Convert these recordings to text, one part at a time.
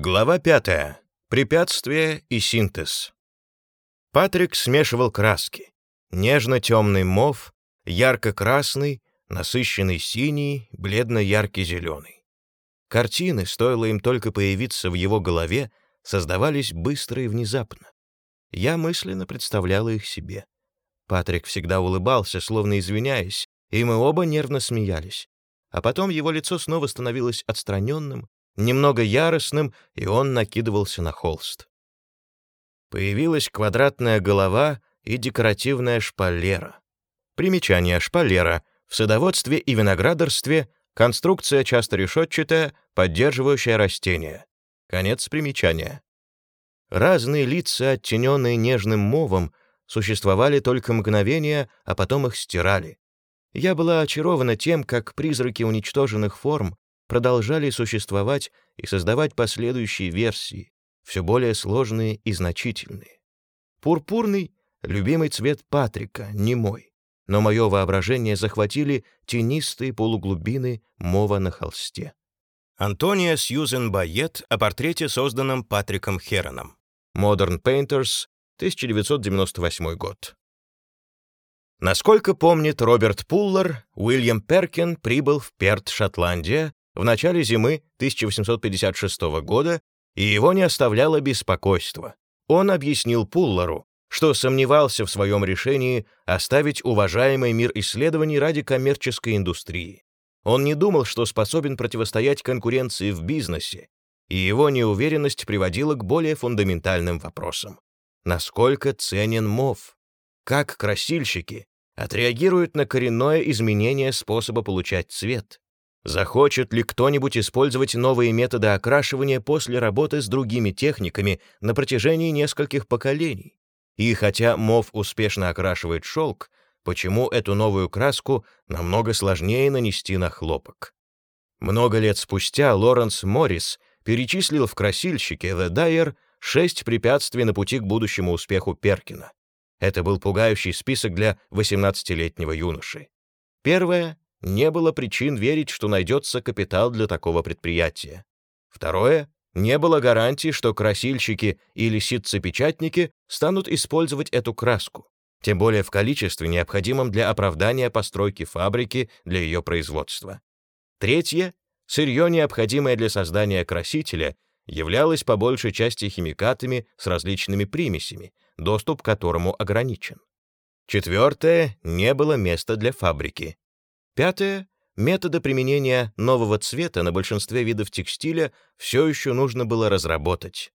Глава пятая. Препятствия и синтез. Патрик смешивал краски. Нежно-темный мов, ярко-красный, насыщенный синий, бледно-яркий зеленый. Картины, стоило им только появиться в его голове, создавались быстро и внезапно. Я мысленно представляла их себе. Патрик всегда улыбался, словно извиняясь, и мы оба нервно смеялись. А потом его лицо снова становилось отстраненным, немного яростным, и он накидывался на холст. Появилась квадратная голова и декоративная шпалера. Примечание шпалера в садоводстве и виноградарстве конструкция часто решетчатая, поддерживающая растения. Конец примечания. Разные лица, оттененные нежным мовом, существовали только мгновения, а потом их стирали. Я была очарована тем, как призраки уничтоженных форм продолжали существовать и создавать последующие версии, все более сложные и значительные. Пурпурный — любимый цвет Патрика, не мой, но мое воображение захватили тенистые полуглубины мова на холсте. Антония Сьюзен Байет о портрете, созданном Патриком Хероном. Modern Painters, 1998 год. Насколько помнит Роберт Пуллер, Уильям Перкин прибыл в Перт, Шотландия, в начале зимы 1856 года, и его не оставляло беспокойство. Он объяснил Пуллеру, что сомневался в своем решении оставить уважаемый мир исследований ради коммерческой индустрии. Он не думал, что способен противостоять конкуренции в бизнесе, и его неуверенность приводила к более фундаментальным вопросам. Насколько ценен МОВ? Как красильщики отреагируют на коренное изменение способа получать цвет? Захочет ли кто-нибудь использовать новые методы окрашивания после работы с другими техниками на протяжении нескольких поколений? И хотя мов успешно окрашивает шелк, почему эту новую краску намного сложнее нанести на хлопок? Много лет спустя Лоренс Моррис перечислил в красильщике The Dyer шесть препятствий на пути к будущему успеху Перкина. Это был пугающий список для 18-летнего юноши. Первое не было причин верить, что найдется капитал для такого предприятия. Второе, не было гарантий, что красильщики или ситцепечатники станут использовать эту краску, тем более в количестве, необходимом для оправдания постройки фабрики для ее производства. Третье, сырье, необходимое для создания красителя, являлось по большей части химикатами с различными примесями, доступ к которому ограничен. Четвертое, не было места для фабрики. Пятое. Методы применения нового цвета на большинстве видов текстиля все еще нужно было разработать.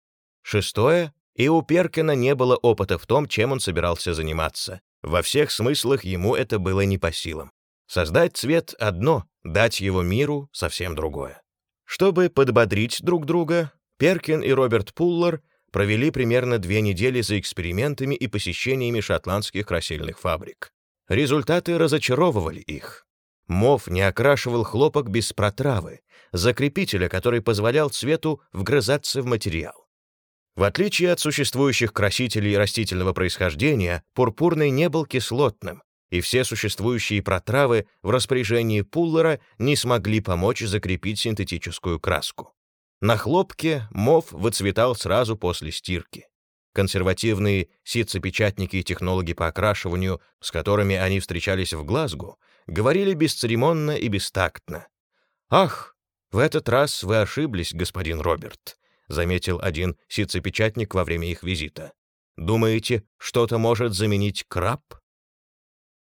Шестое. И у Перкина не было опыта в том, чем он собирался заниматься. Во всех смыслах ему это было не по силам. Создать цвет — одно, дать его миру — совсем другое. Чтобы подбодрить друг друга, Перкин и Роберт Пуллер провели примерно две недели за экспериментами и посещениями шотландских красильных фабрик. Результаты разочаровывали их. Мов не окрашивал хлопок без протравы, закрепителя, который позволял цвету вгрызаться в материал. В отличие от существующих красителей растительного происхождения, пурпурный не был кислотным, и все существующие протравы в распоряжении Пуллера не смогли помочь закрепить синтетическую краску. На хлопке мов выцветал сразу после стирки. Консервативные ситцепечатники и технологи по окрашиванию, с которыми они встречались в Глазго, говорили бесцеремонно и бестактно. «Ах, в этот раз вы ошиблись, господин Роберт», заметил один ситцепечатник во время их визита. «Думаете, что-то может заменить краб?»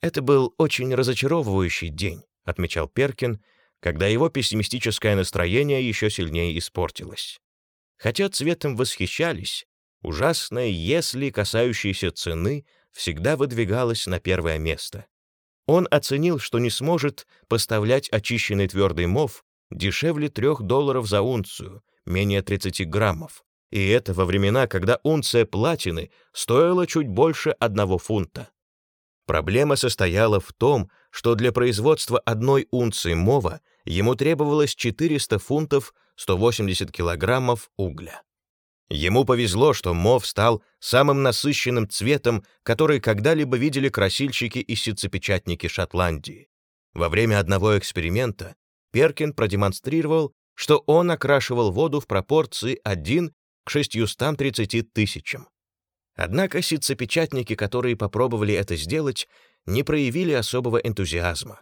«Это был очень разочаровывающий день», — отмечал Перкин, когда его пессимистическое настроение еще сильнее испортилось. Хотя цветом восхищались, ужасное «если», касающееся цены, всегда выдвигалось на первое место. Он оценил, что не сможет поставлять очищенный твердый мов дешевле 3 долларов за унцию, менее 30 граммов. И это во времена, когда унция платины стоила чуть больше одного фунта. Проблема состояла в том, что для производства одной унции мова ему требовалось 400 фунтов 180 килограммов угля. Ему повезло, что мов стал самым насыщенным цветом, который когда-либо видели красильщики и ситцепечатники Шотландии. Во время одного эксперимента Перкин продемонстрировал, что он окрашивал воду в пропорции 1 к 630 тысячам. Однако ситцепечатники, которые попробовали это сделать, не проявили особого энтузиазма.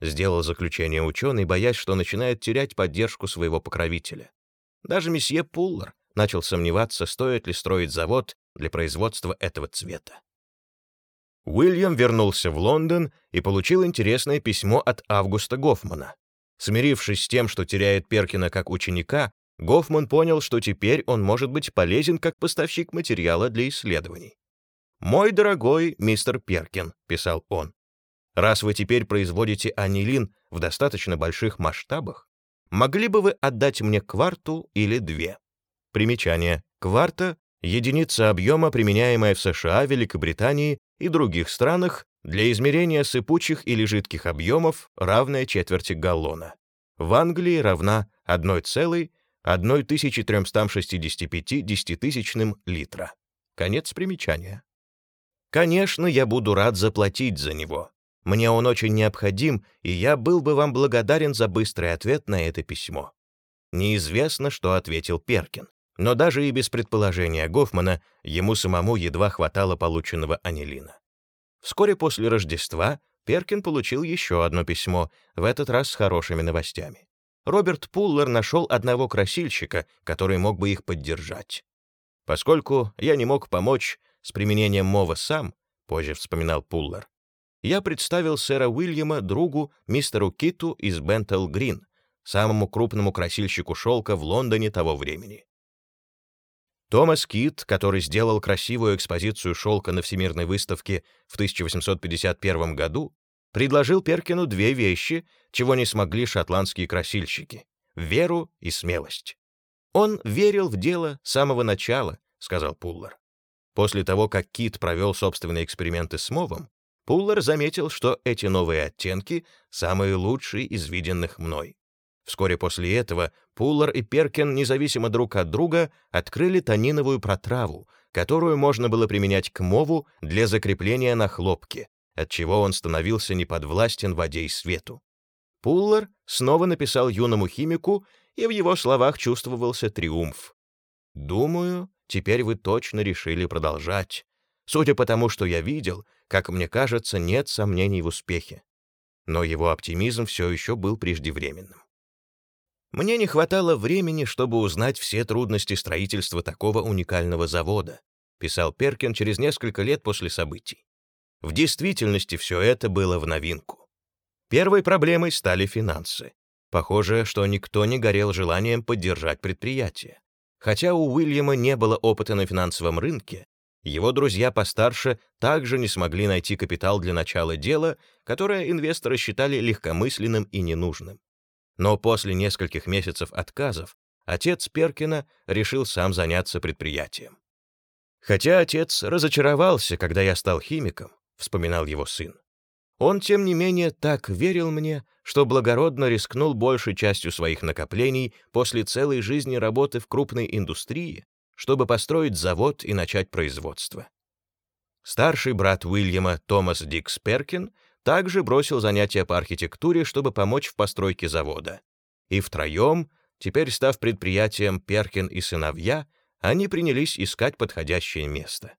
Сделал заключение ученый, боясь, что начинает терять поддержку своего покровителя. Даже месье Пуллер начал сомневаться, стоит ли строить завод для производства этого цвета. Уильям вернулся в Лондон и получил интересное письмо от Августа Гофмана. Смирившись с тем, что теряет Перкина как ученика, Гофман понял, что теперь он может быть полезен как поставщик материала для исследований. «Мой дорогой мистер Перкин», — писал он, «раз вы теперь производите анилин в достаточно больших масштабах, могли бы вы отдать мне кварту или две?» Примечание. Кварта — единица объема, применяемая в США, Великобритании и других странах для измерения сыпучих или жидких объемов, равная четверти галлона. В Англии равна 1,1365 десятитысячным литра. Конец примечания. Конечно, я буду рад заплатить за него. Мне он очень необходим, и я был бы вам благодарен за быстрый ответ на это письмо. Неизвестно, что ответил Перкин. Но даже и без предположения Гофмана ему самому едва хватало полученного анилина. Вскоре после Рождества Перкин получил еще одно письмо, в этот раз с хорошими новостями. Роберт Пуллер нашел одного красильщика, который мог бы их поддержать. Поскольку я не мог помочь с применением мова сам, позже вспоминал Пуллер, я представил сэра Уильяма другу мистеру Киту из Бентел Грин, самому крупному красильщику шелка в Лондоне того времени. Томас Кит, который сделал красивую экспозицию шелка на Всемирной выставке в 1851 году, предложил Перкину две вещи, чего не смогли шотландские красильщики — веру и смелость. «Он верил в дело с самого начала», — сказал Пуллер. После того, как Кит провел собственные эксперименты с мовом, Пуллер заметил, что эти новые оттенки — самые лучшие из виденных мной. Вскоре после этого Пуллар и Перкин, независимо друг от друга, открыли тониновую протраву, которую можно было применять к мову для закрепления на хлопке, отчего он становился неподвластен воде и свету. Пуллар снова написал юному химику, и в его словах чувствовался триумф. «Думаю, теперь вы точно решили продолжать. Судя по тому, что я видел, как мне кажется, нет сомнений в успехе». Но его оптимизм все еще был преждевременным. Мне не хватало времени, чтобы узнать все трудности строительства такого уникального завода, писал Перкин через несколько лет после событий. В действительности все это было в новинку. Первой проблемой стали финансы. Похоже, что никто не горел желанием поддержать предприятие. Хотя у Уильяма не было опыта на финансовом рынке, его друзья постарше также не смогли найти капитал для начала дела, которое инвесторы считали легкомысленным и ненужным. Но после нескольких месяцев отказов отец Перкина решил сам заняться предприятием. «Хотя отец разочаровался, когда я стал химиком», — вспоминал его сын. Он, тем не менее, так верил мне, что благородно рискнул большей частью своих накоплений после целой жизни работы в крупной индустрии, чтобы построить завод и начать производство. Старший брат Уильяма, Томас Дикс Перкин, также бросил занятия по архитектуре, чтобы помочь в постройке завода. И втроем, теперь став предприятием Перкин и сыновья, они принялись искать подходящее место.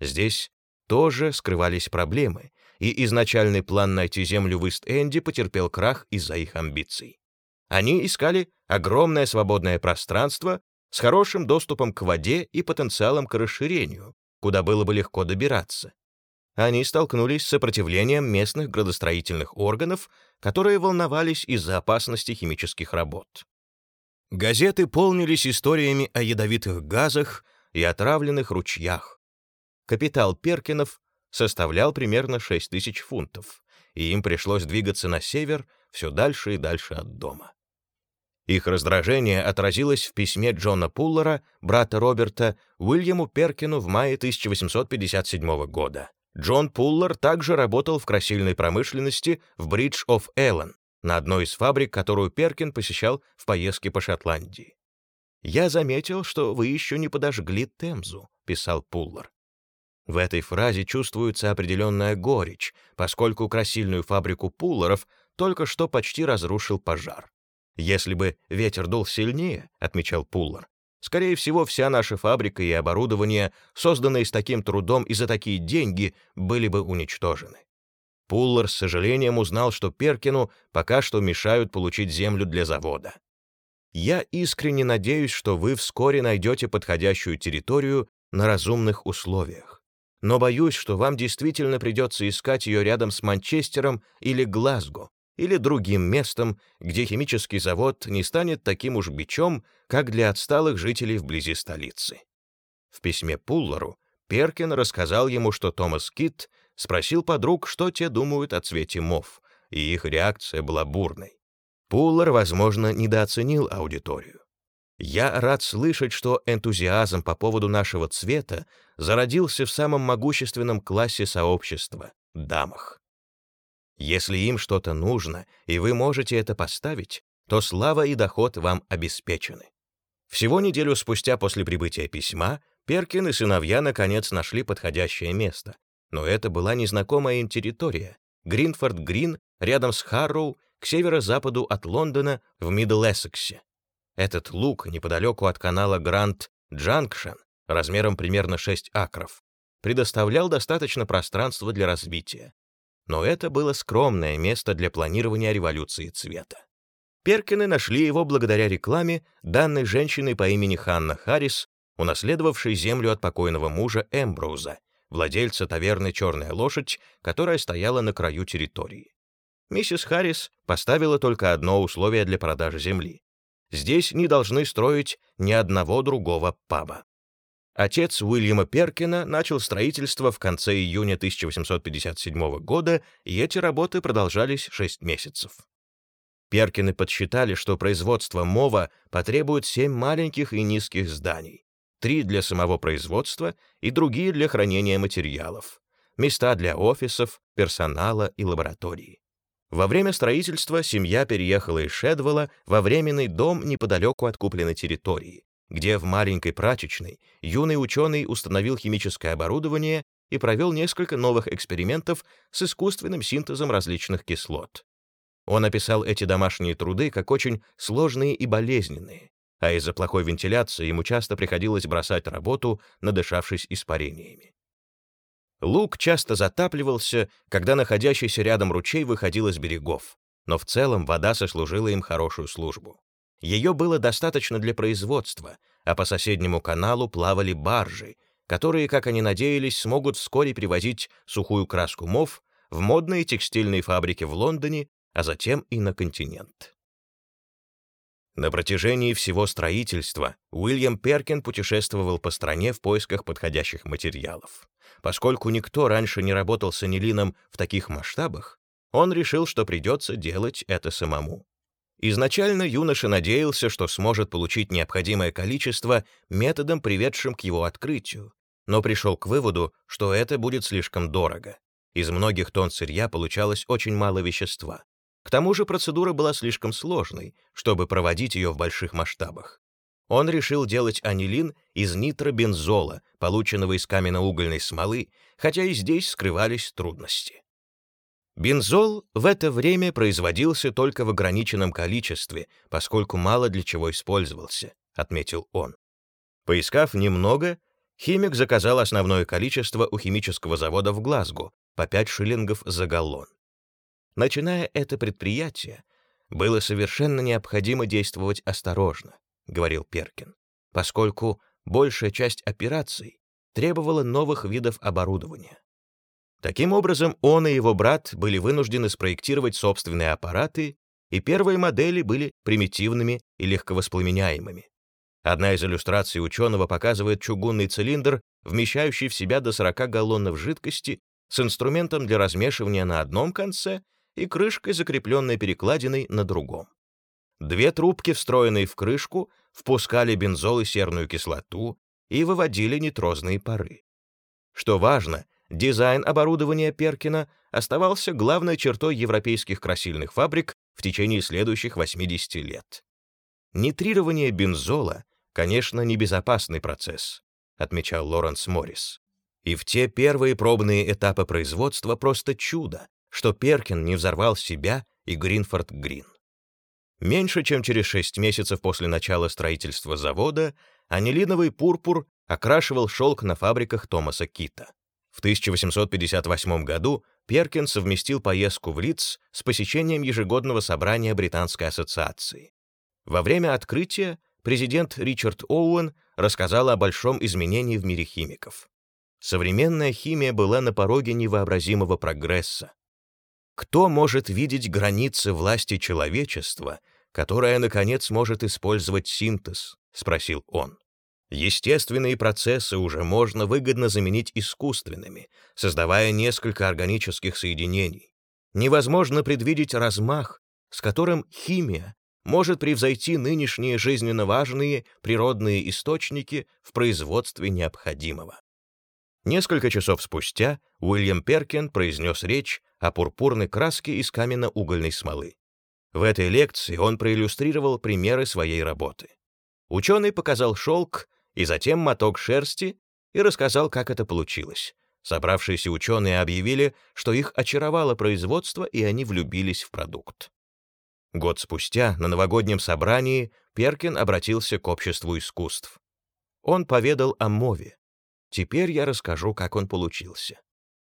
Здесь тоже скрывались проблемы, и изначальный план найти землю в Ист-Энде потерпел крах из-за их амбиций. Они искали огромное свободное пространство с хорошим доступом к воде и потенциалом к расширению, куда было бы легко добираться они столкнулись с сопротивлением местных градостроительных органов, которые волновались из-за опасности химических работ. Газеты полнились историями о ядовитых газах и отравленных ручьях. Капитал Перкинов составлял примерно 6 тысяч фунтов, и им пришлось двигаться на север все дальше и дальше от дома. Их раздражение отразилось в письме Джона Пуллера, брата Роберта, Уильяму Перкину в мае 1857 года. Джон Пуллер также работал в красильной промышленности в Бридж оф Эллен, на одной из фабрик, которую Перкин посещал в поездке по Шотландии. «Я заметил, что вы еще не подожгли Темзу», — писал Пуллер. В этой фразе чувствуется определенная горечь, поскольку красильную фабрику Пуллеров только что почти разрушил пожар. «Если бы ветер дул сильнее», — отмечал Пуллар, «скорее всего, вся наша фабрика и оборудование, созданные с таким трудом и за такие деньги, были бы уничтожены». Пуллар с сожалением узнал, что Перкину пока что мешают получить землю для завода. «Я искренне надеюсь, что вы вскоре найдете подходящую территорию на разумных условиях. Но боюсь, что вам действительно придется искать ее рядом с Манчестером или Глазго, или другим местом, где химический завод не станет таким уж бичом, как для отсталых жителей вблизи столицы. В письме Пуллару Перкин рассказал ему, что Томас Китт спросил подруг, что те думают о цвете мов, и их реакция была бурной. Пуллар, возможно, недооценил аудиторию. Я рад слышать, что энтузиазм по поводу нашего цвета зародился в самом могущественном классе сообщества — дамах. Если им что-то нужно, и вы можете это поставить, то слава и доход вам обеспечены. Всего неделю спустя после прибытия письма Перкин и сыновья наконец нашли подходящее место. Но это была незнакомая им территория. Гринфорд-Грин рядом с Харроу, к северо-западу от Лондона, в Мидлсексе. Этот луг неподалеку от канала Гранд-Джанкшен, размером примерно 6 акров, предоставлял достаточно пространства для развития но это было скромное место для планирования революции цвета. Перкины нашли его благодаря рекламе данной женщины по имени Ханна Харрис, унаследовавшей землю от покойного мужа Эмброуза, владельца таверны «Черная лошадь», которая стояла на краю территории. Миссис Харрис поставила только одно условие для продажи земли. Здесь не должны строить ни одного другого паба. Отец Уильяма Перкина начал строительство в конце июня 1857 года, и эти работы продолжались 6 месяцев. Перкины подсчитали, что производство мова потребует 7 маленьких и низких зданий, три для самого производства и другие для хранения материалов, места для офисов, персонала и лаборатории. Во время строительства семья переехала из Шедвелла во временный дом неподалеку от купленной территории, где в маленькой прачечной юный ученый установил химическое оборудование и провел несколько новых экспериментов с искусственным синтезом различных кислот. Он описал эти домашние труды как очень сложные и болезненные, а из-за плохой вентиляции ему часто приходилось бросать работу, надышавшись испарениями. Луг часто затапливался, когда находящийся рядом ручей выходил из берегов, но в целом вода сослужила им хорошую службу. Ее было достаточно для производства, а по соседнему каналу плавали баржи, которые, как они надеялись, смогут вскоре привозить сухую краску мов в модные текстильные фабрики в Лондоне, а затем и на континент. На протяжении всего строительства Уильям Перкин путешествовал по стране в поисках подходящих материалов. Поскольку никто раньше не работал с анилином в таких масштабах, он решил, что придется делать это самому. Изначально юноша надеялся, что сможет получить необходимое количество методом, приведшим к его открытию, но пришел к выводу, что это будет слишком дорого. Из многих тонн сырья получалось очень мало вещества. К тому же процедура была слишком сложной, чтобы проводить ее в больших масштабах. Он решил делать анилин из нитробензола, полученного из каменноугольной смолы, хотя и здесь скрывались трудности. Бензол в это время производился только в ограниченном количестве, поскольку мало для чего использовался, отметил он. Поискав немного, химик заказал основное количество у химического завода в Глазго по 5 шиллингов за галлон. Начиная это предприятие, было совершенно необходимо действовать осторожно, говорил Перкин, поскольку большая часть операций требовала новых видов оборудования. Таким образом, он и его брат были вынуждены спроектировать собственные аппараты, и первые модели были примитивными и легковоспламеняемыми. Одна из иллюстраций ученого показывает чугунный цилиндр, вмещающий в себя до 40 галлонов жидкости, с инструментом для размешивания на одном конце и крышкой, закрепленной перекладиной, на другом. Две трубки, встроенные в крышку, впускали бензол и серную кислоту и выводили нитрозные пары. Что важно, Дизайн оборудования Перкина оставался главной чертой европейских красильных фабрик в течение следующих 80 лет. Нитрирование бензола, конечно, небезопасный процесс, отмечал Лоренс Моррис. И в те первые пробные этапы производства просто чудо, что Перкин не взорвал себя и Гринфорд Грин. Меньше чем через шесть месяцев после начала строительства завода анилиновый пурпур окрашивал шелк на фабриках Томаса Кита. В 1858 году Перкин совместил поездку в Лидс с посещением ежегодного собрания Британской ассоциации. Во время открытия президент Ричард Оуэн рассказал о большом изменении в мире химиков. Современная химия была на пороге невообразимого прогресса. Кто может видеть границы власти человечества, которая, наконец, может использовать синтез? — спросил он. Естественные процессы уже можно выгодно заменить искусственными, создавая несколько органических соединений. Невозможно предвидеть размах, с которым химия может превзойти нынешние жизненно важные природные источники в производстве необходимого. Несколько часов спустя Уильям Перкин произнес речь о пурпурной краске из каменно-угольной смолы. В этой лекции он проиллюстрировал примеры своей работы. Ученый показал шелк и затем моток шерсти и рассказал, как это получилось. Собравшиеся ученые объявили, что их очаровало производство, и они влюбились в продукт. Год спустя, на новогоднем собрании, Перкин обратился к обществу искусств. Он поведал о мове. Теперь я расскажу, как он получился.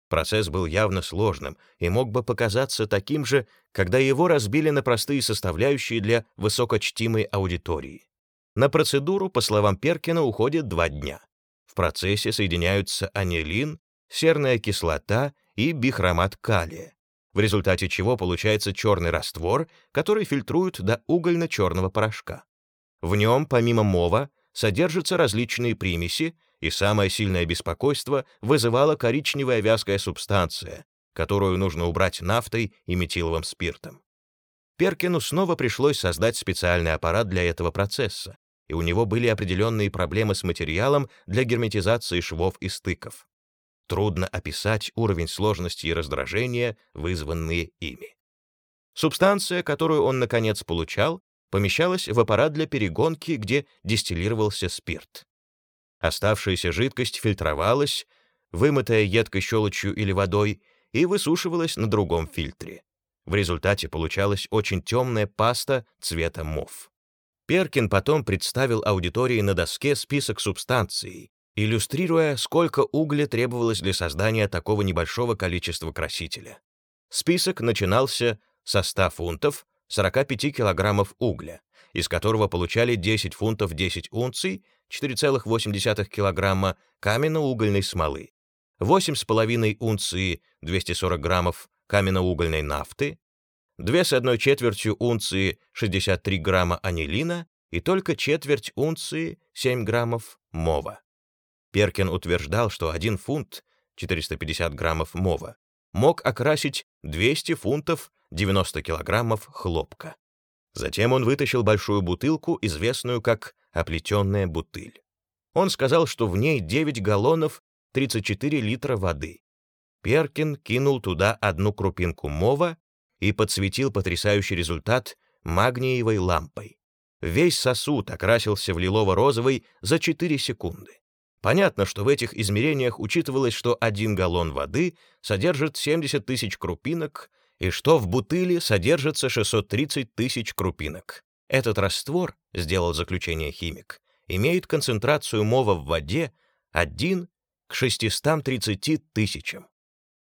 Процесс был явно сложным и мог бы показаться таким же, когда его разбили на простые составляющие для высокочтимой аудитории. На процедуру, по словам Перкина, уходит два дня. В процессе соединяются анилин, серная кислота и бихромат калия, в результате чего получается черный раствор, который фильтруют до угольно-черного порошка. В нем, помимо мова, содержатся различные примеси, и самое сильное беспокойство вызывала коричневая вязкая субстанция, которую нужно убрать нафтой и метиловым спиртом. Перкину снова пришлось создать специальный аппарат для этого процесса, и у него были определенные проблемы с материалом для герметизации швов и стыков. Трудно описать уровень сложности и раздражения, вызванные ими. Субстанция, которую он, наконец, получал, помещалась в аппарат для перегонки, где дистиллировался спирт. Оставшаяся жидкость фильтровалась, вымытая едкой щелочью или водой, и высушивалась на другом фильтре. В результате получалась очень темная паста цвета мов. Перкин потом представил аудитории на доске список субстанций, иллюстрируя, сколько угля требовалось для создания такого небольшого количества красителя. Список начинался со 100 фунтов 45 килограммов угля, из которого получали 10 фунтов 10 унций 4,8 килограмма каменно-угольной смолы, 8,5 унции 240 граммов каменно-угольной нафты, 2 с одной четвертью унции 63 грамма анилина и только четверть унции 7 граммов мова. Перкин утверждал, что 1 фунт 450 граммов мова мог окрасить 200 фунтов 90 килограммов хлопка. Затем он вытащил большую бутылку, известную как оплетенная бутыль. Он сказал, что в ней 9 галлонов 34 литра воды. Перкин кинул туда одну крупинку мова и подсветил потрясающий результат магниевой лампой. Весь сосуд окрасился в лилово-розовый за 4 секунды. Понятно, что в этих измерениях учитывалось, что один галлон воды содержит 70 тысяч крупинок и что в бутыле содержится 630 тысяч крупинок. Этот раствор, сделал заключение химик, имеет концентрацию мова в воде 1 к 630 тысячам.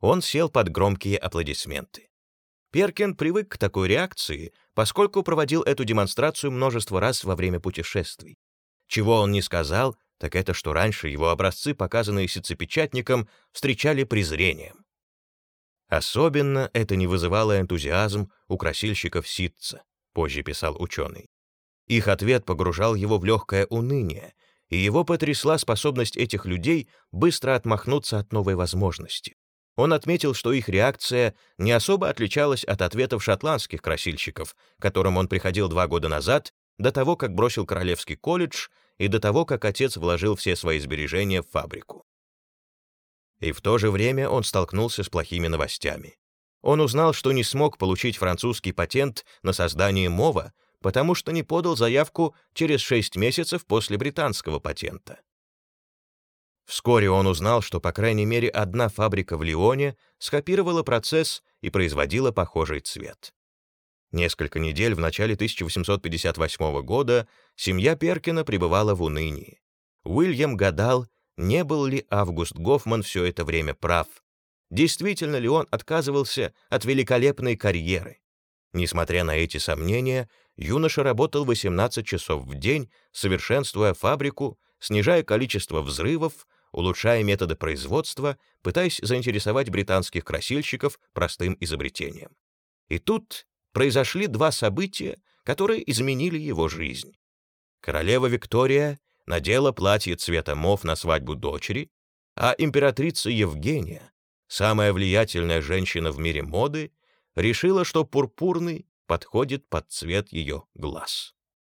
Он сел под громкие аплодисменты. Перкин привык к такой реакции, поскольку проводил эту демонстрацию множество раз во время путешествий. Чего он не сказал, так это что раньше его образцы, показанные сицепечатником, встречали презрением. Особенно это не вызывало энтузиазм у красильщиков ситца, позже писал ученый. Их ответ погружал его в легкое уныние, и его потрясла способность этих людей быстро отмахнуться от новой возможности. Он отметил, что их реакция не особо отличалась от ответов шотландских красильщиков, которым он приходил два года назад, до того, как бросил Королевский колледж и до того, как отец вложил все свои сбережения в фабрику. И в то же время он столкнулся с плохими новостями. Он узнал, что не смог получить французский патент на создание мова, потому что не подал заявку через 6 месяцев после британского патента. Вскоре он узнал, что по крайней мере одна фабрика в Лионе скопировала процесс и производила похожий цвет. Несколько недель в начале 1858 года семья Перкина пребывала в унынии. Уильям гадал, не был ли Август Гофман все это время прав. Действительно ли он отказывался от великолепной карьеры? Несмотря на эти сомнения, юноша работал 18 часов в день, совершенствуя фабрику, снижая количество взрывов, улучшая методы производства, пытаясь заинтересовать британских красильщиков простым изобретением. И тут произошли два события, которые изменили его жизнь. Королева Виктория надела платье цвета мов на свадьбу дочери, а императрица Евгения, самая влиятельная женщина в мире моды, решила, что пурпурный подходит под цвет ее глаз.